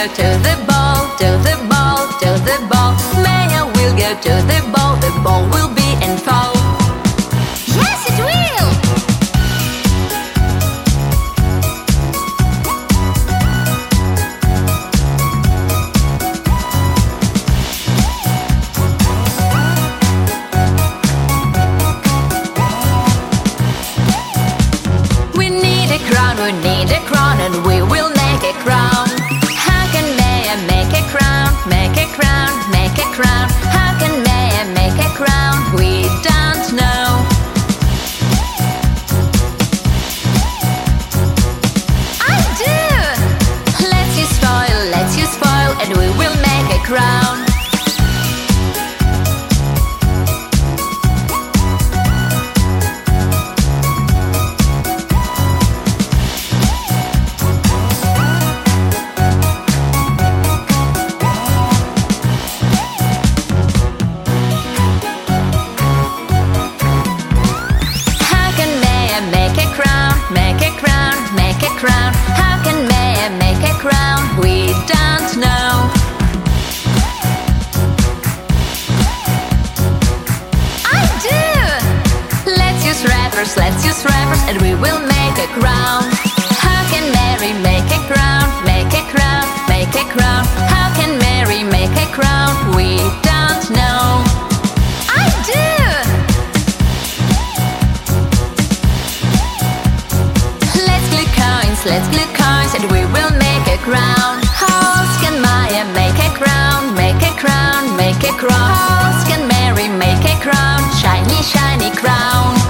go to the ball, to the ball, to the ball. Maya will go to the ball, the ball will be and fall. Yes, it will! We need a crown, we need a crown, and we will and we will make a crown. How else can Maya make a crown? Make a crown, make a crown. How else can Mary make a crown? Shiny, shiny crown.